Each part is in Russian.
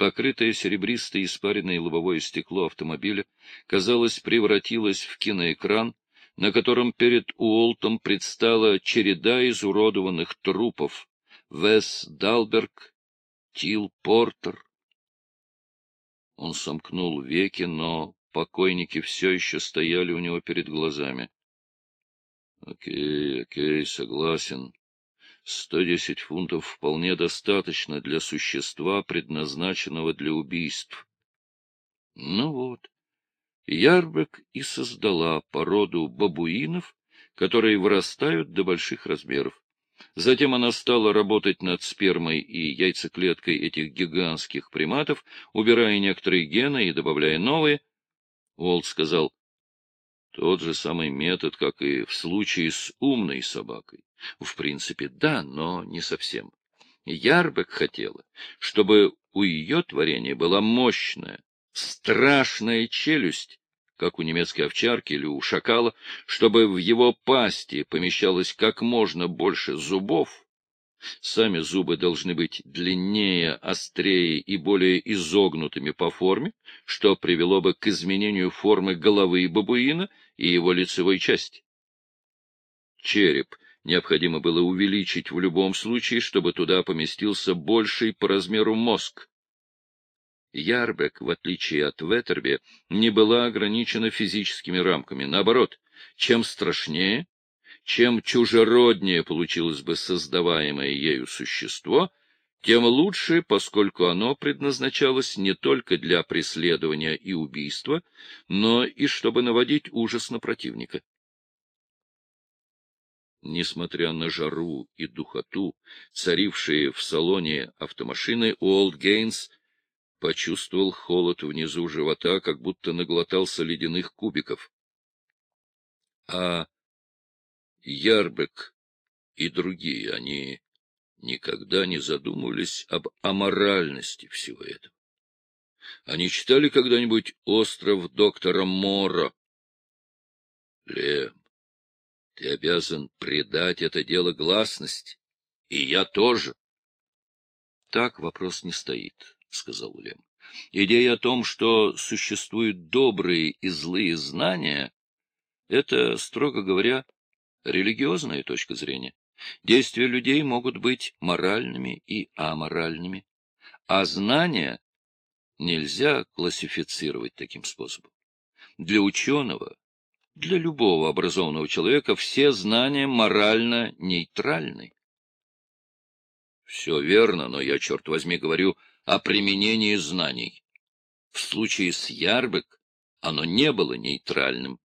Покрытое серебристой испаренное лобовое стекло автомобиля, казалось, превратилось в киноэкран, на котором перед Уолтом предстала череда изуродованных трупов. Вес Далберг, Тил Портер. Он сомкнул веки, но покойники все еще стояли у него перед глазами. — Окей, окей, согласен. Сто десять фунтов вполне достаточно для существа, предназначенного для убийств. Ну вот, Ярбек и создала породу бабуинов, которые вырастают до больших размеров. Затем она стала работать над спермой и яйцеклеткой этих гигантских приматов, убирая некоторые гены и добавляя новые. Уолт сказал, тот же самый метод, как и в случае с умной собакой. В принципе, да, но не совсем. Ярбек хотела, чтобы у ее творения была мощная, страшная челюсть, как у немецкой овчарки или у шакала, чтобы в его пасти помещалось как можно больше зубов. Сами зубы должны быть длиннее, острее и более изогнутыми по форме, что привело бы к изменению формы головы бабуина и его лицевой части. Череп необходимо было увеличить в любом случае, чтобы туда поместился больший по размеру мозг. Ярбек, в отличие от Веттерби, не была ограничена физическими рамками. Наоборот, чем страшнее, чем чужероднее получилось бы создаваемое ею существо, тем лучше, поскольку оно предназначалось не только для преследования и убийства, но и чтобы наводить ужас на противника. Несмотря на жару и духоту, царившие в салоне автомашины, Уолт Гейнс почувствовал холод внизу живота, как будто наглотался ледяных кубиков. А Ярбек и другие, они никогда не задумывались об аморальности всего этого. Они читали когда-нибудь «Остров доктора Мора»? Лем, ты обязан предать это дело гласности, и я тоже. Так вопрос не стоит. — сказал Лем. Идея о том, что существуют добрые и злые знания, это, строго говоря, религиозная точка зрения. Действия людей могут быть моральными и аморальными, а знания нельзя классифицировать таким способом. Для ученого, для любого образованного человека все знания морально нейтральны. Все верно, но я, черт возьми, говорю о применении знаний. В случае с Ярбек оно не было нейтральным.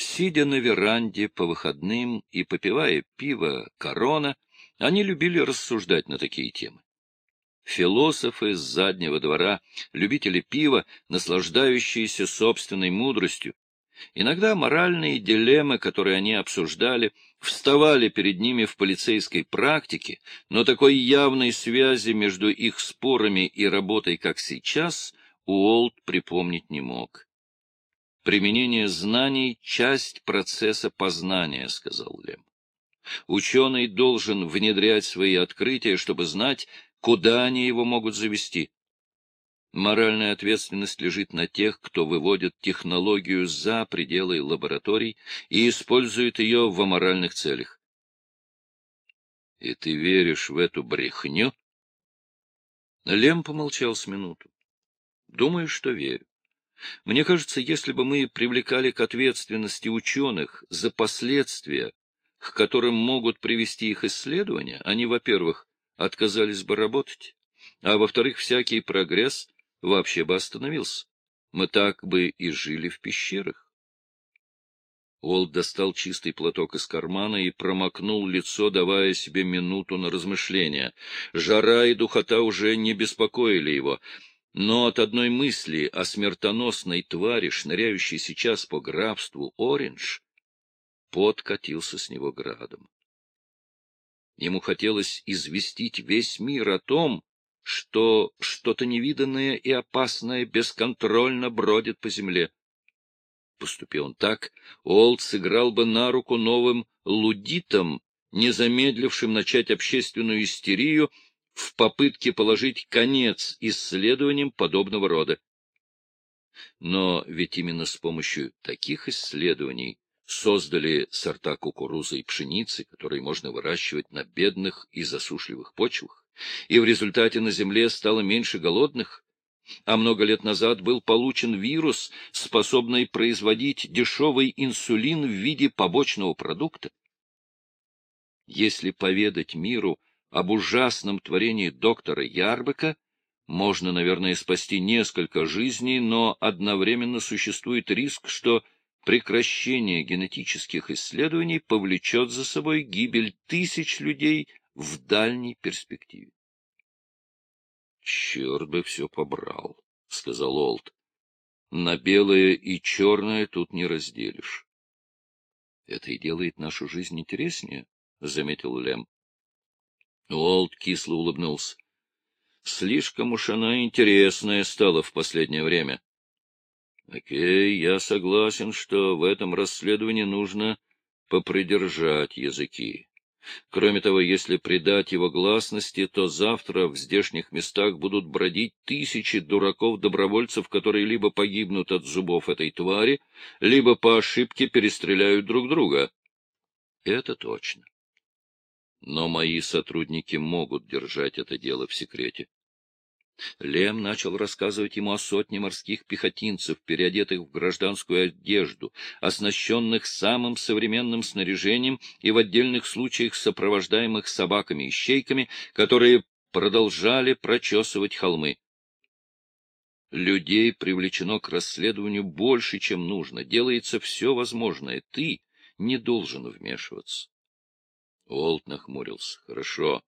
Сидя на веранде по выходным и попивая пиво «Корона», они любили рассуждать на такие темы. Философы с заднего двора, любители пива, наслаждающиеся собственной мудростью, Иногда моральные дилеммы, которые они обсуждали, вставали перед ними в полицейской практике, но такой явной связи между их спорами и работой, как сейчас, Уолт припомнить не мог. «Применение знаний — часть процесса познания», — сказал Лем. «Ученый должен внедрять свои открытия, чтобы знать, куда они его могут завести. Моральная ответственность лежит на тех, кто выводит технологию за пределы лабораторий и использует ее в аморальных целях. И ты веришь в эту брехню? Лем помолчал с минуту. Думаю, что верю. Мне кажется, если бы мы привлекали к ответственности ученых за последствия, к которым могут привести их исследования, они, во-первых, отказались бы работать, а во-вторых, всякий прогресс вообще бы остановился. Мы так бы и жили в пещерах. Олд достал чистый платок из кармана и промокнул лицо, давая себе минуту на размышления. Жара и духота уже не беспокоили его, но от одной мысли о смертоносной твари, шныряющей сейчас по графству Ориндж, пот катился с него градом. Ему хотелось известить весь мир о том, что что-то невиданное и опасное бесконтрольно бродит по земле. Поступил он так, Олд сыграл бы на руку новым лудитам, не замедлившим начать общественную истерию в попытке положить конец исследованиям подобного рода. Но ведь именно с помощью таких исследований создали сорта кукурузы и пшеницы, которые можно выращивать на бедных и засушливых почвах, и в результате на земле стало меньше голодных, а много лет назад был получен вирус, способный производить дешевый инсулин в виде побочного продукта. Если поведать миру об ужасном творении доктора Ярбека, можно, наверное, спасти несколько жизней, но одновременно существует риск, что прекращение генетических исследований повлечет за собой гибель тысяч людей в дальней перспективе. — Черт бы все побрал, — сказал Олд. — На белое и черное тут не разделишь. — Это и делает нашу жизнь интереснее, — заметил Лем. Уолт кисло улыбнулся. Слишком уж она интересная стала в последнее время. Окей, я согласен, что в этом расследовании нужно попридержать языки. Кроме того, если придать его гласности, то завтра в здешних местах будут бродить тысячи дураков-добровольцев, которые либо погибнут от зубов этой твари, либо по ошибке перестреляют друг друга. Это точно но мои сотрудники могут держать это дело в секрете. Лем начал рассказывать ему о сотне морских пехотинцев, переодетых в гражданскую одежду, оснащенных самым современным снаряжением и в отдельных случаях сопровождаемых собаками и щейками, которые продолжали прочесывать холмы. Людей привлечено к расследованию больше, чем нужно. Делается все возможное. Ты не должен вмешиваться. Уолт нахмурился. — Хорошо.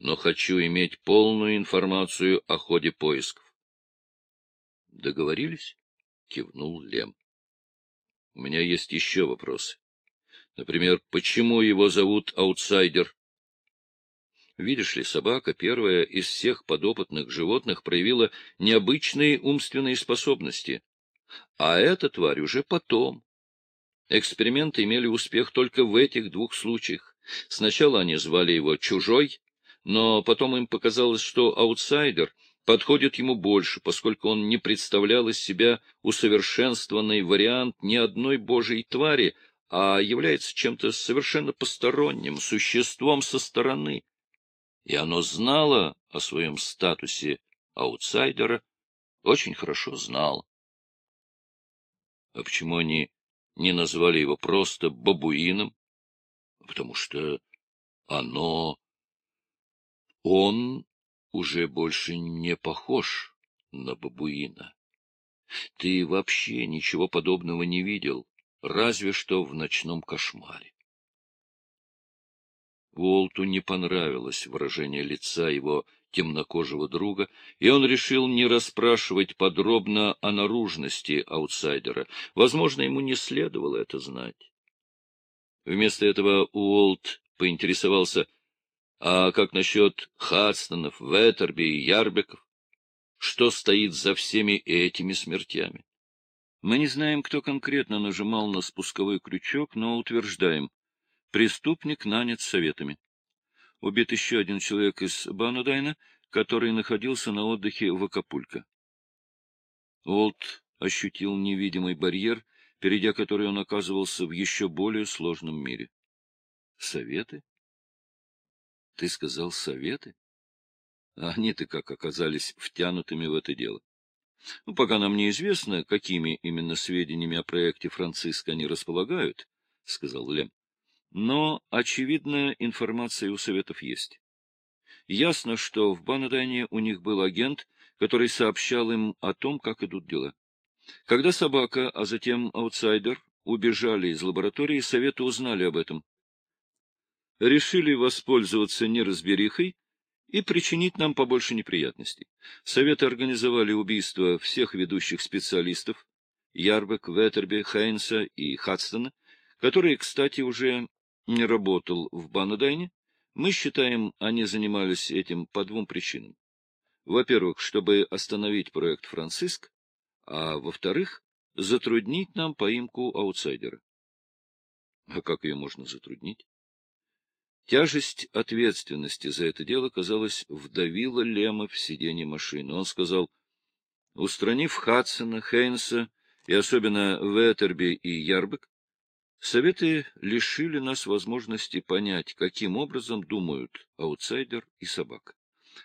Но хочу иметь полную информацию о ходе поисков. — Договорились? — кивнул Лем. — У меня есть еще вопросы. Например, почему его зовут аутсайдер? Видишь ли, собака, первая из всех подопытных животных, проявила необычные умственные способности. А эта тварь уже потом, Эксперименты имели успех только в этих двух случаях. Сначала они звали его «чужой», но потом им показалось, что аутсайдер подходит ему больше, поскольку он не представлял из себя усовершенствованный вариант ни одной божьей твари, а является чем-то совершенно посторонним, существом со стороны. И оно знало о своем статусе аутсайдера, очень хорошо знало. А почему они не назвали его просто бабуином, потому что оно... Он уже больше не похож на бабуина. Ты вообще ничего подобного не видел, разве что в ночном кошмаре. Волту не понравилось выражение лица его темнокожего друга, и он решил не расспрашивать подробно о наружности аутсайдера. Возможно, ему не следовало это знать. Вместо этого Уолт поинтересовался, а как насчет Хадстонов, Веттерби и Ярбеков? Что стоит за всеми этими смертями? Мы не знаем, кто конкретно нажимал на спусковой крючок, но утверждаем, преступник нанят советами убит еще один человек из Банудайна, который находился на отдыхе в Акапулько. Олд ощутил невидимый барьер, перейдя который он оказывался в еще более сложном мире. — Советы? — Ты сказал советы? А они-то как оказались втянутыми в это дело? Ну, пока нам неизвестно, какими именно сведениями о проекте Франциска они располагают, — сказал Лем. Но, очевидно, информация у Советов есть. Ясно, что в Банадане у них был агент, который сообщал им о том, как идут дела. Когда собака, а затем аутсайдер, убежали из лаборатории, Советы узнали об этом. Решили воспользоваться неразберихой и причинить нам побольше неприятностей. Советы организовали убийство всех ведущих специалистов, Ярбек, Веттерби, Хейнса и Хадстона, которые, кстати, уже не работал в Банадайне, мы считаем, они занимались этим по двум причинам. Во-первых, чтобы остановить проект «Франциск», а во-вторых, затруднить нам поимку аутсайдера. А как ее можно затруднить? Тяжесть ответственности за это дело, казалось, вдавила Лема в сиденье машины. Он сказал, устранив Хадсона, Хейнса и особенно Веттерби и Ярбек, советы лишили нас возможности понять, каким образом думают аутсайдер и собака.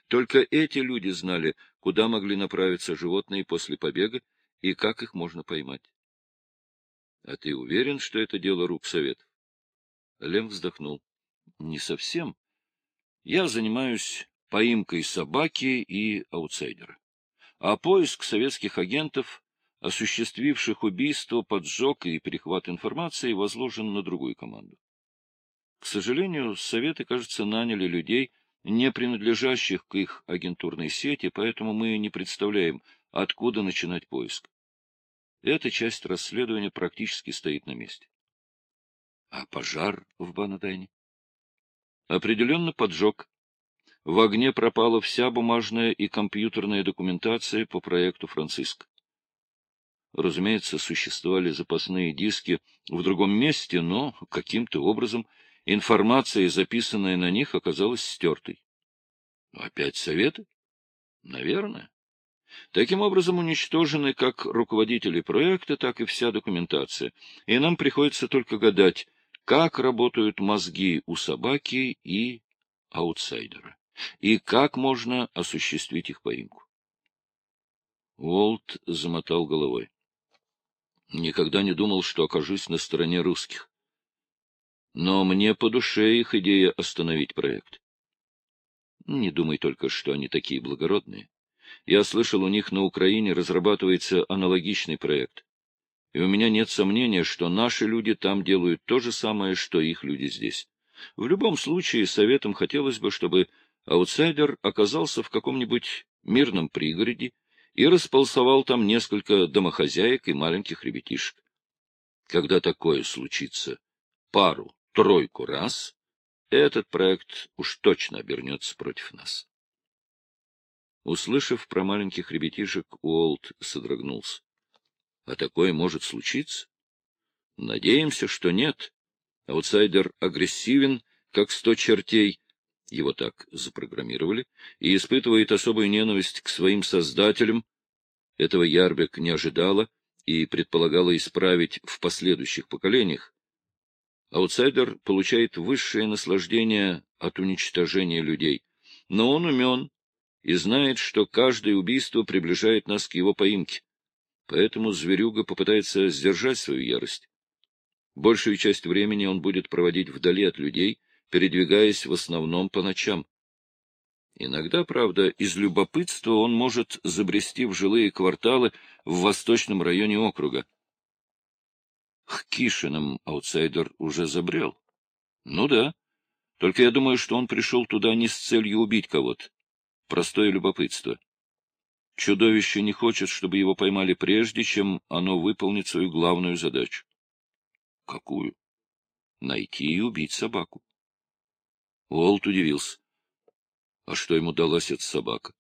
Только эти люди знали, куда могли направиться животные после побега и как их можно поймать. — А ты уверен, что это дело рук советов? Лем вздохнул. Не совсем. Я занимаюсь поимкой собаки и аутсайдера. А поиск советских агентов, осуществивших убийство, поджог и перехват информации, возложен на другую команду. К сожалению, Советы, кажется, наняли людей, не принадлежащих к их агентурной сети, поэтому мы не представляем, откуда начинать поиск. Эта часть расследования практически стоит на месте. А пожар в Банадайне? Определенно поджог. В огне пропала вся бумажная и компьютерная документация по проекту Франциск. Разумеется, существовали запасные диски в другом месте, но каким-то образом информация, записанная на них, оказалась стертой. Опять советы? Наверное. Таким образом уничтожены как руководители проекта, так и вся документация, и нам приходится только гадать, как работают мозги у собаки и аутсайдера, и как можно осуществить их поимку. Уолт замотал головой. Никогда не думал, что окажусь на стороне русских. Но мне по душе их идея остановить проект. Не думай только, что они такие благородные. Я слышал, у них на Украине разрабатывается аналогичный проект и у меня нет сомнения, что наши люди там делают то же самое, что их люди здесь. В любом случае, советом хотелось бы, чтобы аутсайдер оказался в каком-нибудь мирном пригороде и располосовал там несколько домохозяек и маленьких ребятишек. Когда такое случится пару, тройку раз, этот проект уж точно обернется против нас. Услышав про маленьких ребятишек, Уолт содрогнулся. А такое может случиться? Надеемся, что нет. Аутсайдер агрессивен, как сто чертей, его так запрограммировали, и испытывает особую ненависть к своим создателям. Этого Ярбек не ожидала и предполагала исправить в последующих поколениях. Аутсайдер получает высшее наслаждение от уничтожения людей, но он умен и знает, что каждое убийство приближает нас к его поимке. Поэтому зверюга попытается сдержать свою ярость. Большую часть времени он будет проводить вдали от людей, передвигаясь в основном по ночам. Иногда, правда, из любопытства он может забрести в жилые кварталы в восточном районе округа. К Кишинам аутсайдер уже забрел. Ну да, только я думаю, что он пришел туда не с целью убить кого-то. Простое любопытство. Чудовище не хочет, чтобы его поймали прежде, чем оно выполнит свою главную задачу. — Какую? — Найти и убить собаку. Уолт удивился. — А что ему далась эта собака?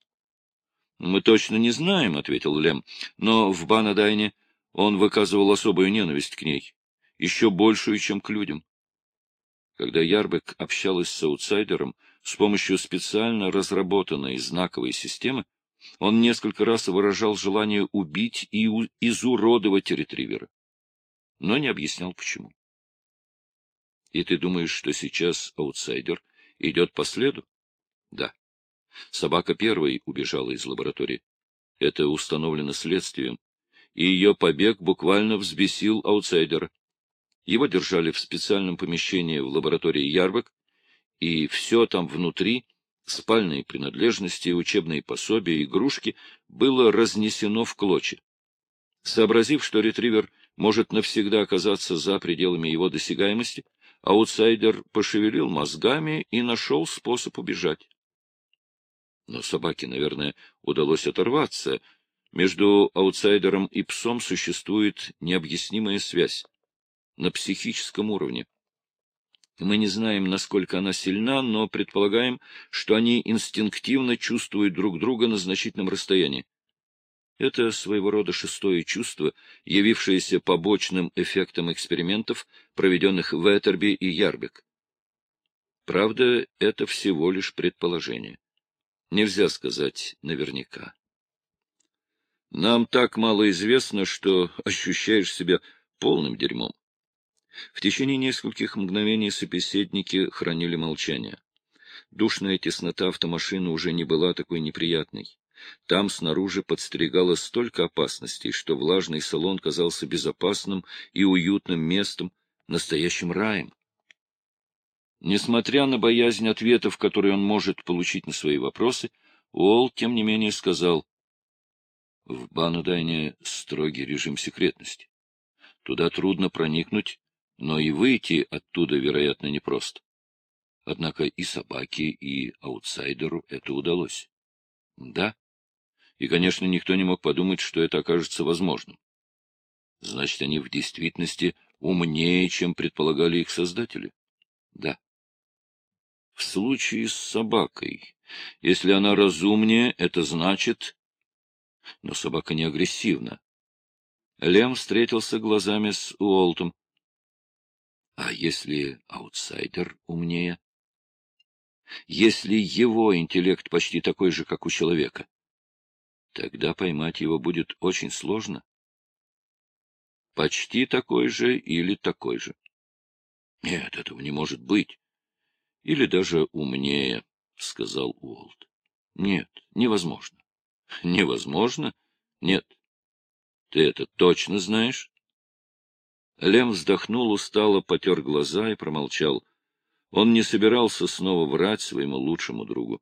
— Мы точно не знаем, — ответил Лем, — но в Банадайне он выказывал особую ненависть к ней, еще большую, чем к людям. Когда Ярбек общалась с аутсайдером с помощью специально разработанной знаковой системы, он несколько раз выражал желание убить и изуродовать ретривера, но не объяснял, почему. — И ты думаешь, что сейчас аутсайдер идет по следу? — Да. Собака первой убежала из лаборатории. Это установлено следствием, и ее побег буквально взбесил аутсайдера. Его держали в специальном помещении в лаборатории Ярбек, и все там внутри — спальные принадлежности, учебные пособия, игрушки было разнесено в клочья. Сообразив, что ретривер может навсегда оказаться за пределами его досягаемости, аутсайдер пошевелил мозгами и нашел способ убежать. Но собаке, наверное, удалось оторваться. Между аутсайдером и псом существует необъяснимая связь на психическом уровне. Мы не знаем, насколько она сильна, но предполагаем, что они инстинктивно чувствуют друг друга на значительном расстоянии. Это своего рода шестое чувство, явившееся побочным эффектом экспериментов, проведенных в Этерби и Ярбек. Правда, это всего лишь предположение. Нельзя сказать наверняка. Нам так мало известно, что ощущаешь себя полным дерьмом. В течение нескольких мгновений собеседники хранили молчание. Душная теснота автомашины уже не была такой неприятной. Там снаружи подстерегало столько опасностей, что влажный салон казался безопасным и уютным местом, настоящим раем. Несмотря на боязнь ответов, которые он может получить на свои вопросы, Уолл, тем не менее, сказал, в Банудайне строгий режим секретности. Туда трудно проникнуть, но и выйти оттуда, вероятно, непросто. Однако и собаке, и аутсайдеру это удалось. Да. И, конечно, никто не мог подумать, что это окажется возможным. Значит, они в действительности умнее, чем предполагали их создатели. Да. В случае с собакой, если она разумнее, это значит, но собака не агрессивна. Лем встретился глазами с Уолтом. А если аутсайдер умнее? Если его интеллект почти такой же, как у человека, тогда поймать его будет очень сложно. Почти такой же или такой же. Нет, этого не может быть. Или даже умнее, — сказал Уолт. Нет, невозможно. Невозможно? Нет. Ты это точно знаешь? Лем вздохнул устало, потер глаза и промолчал. Он не собирался снова врать своему лучшему другу.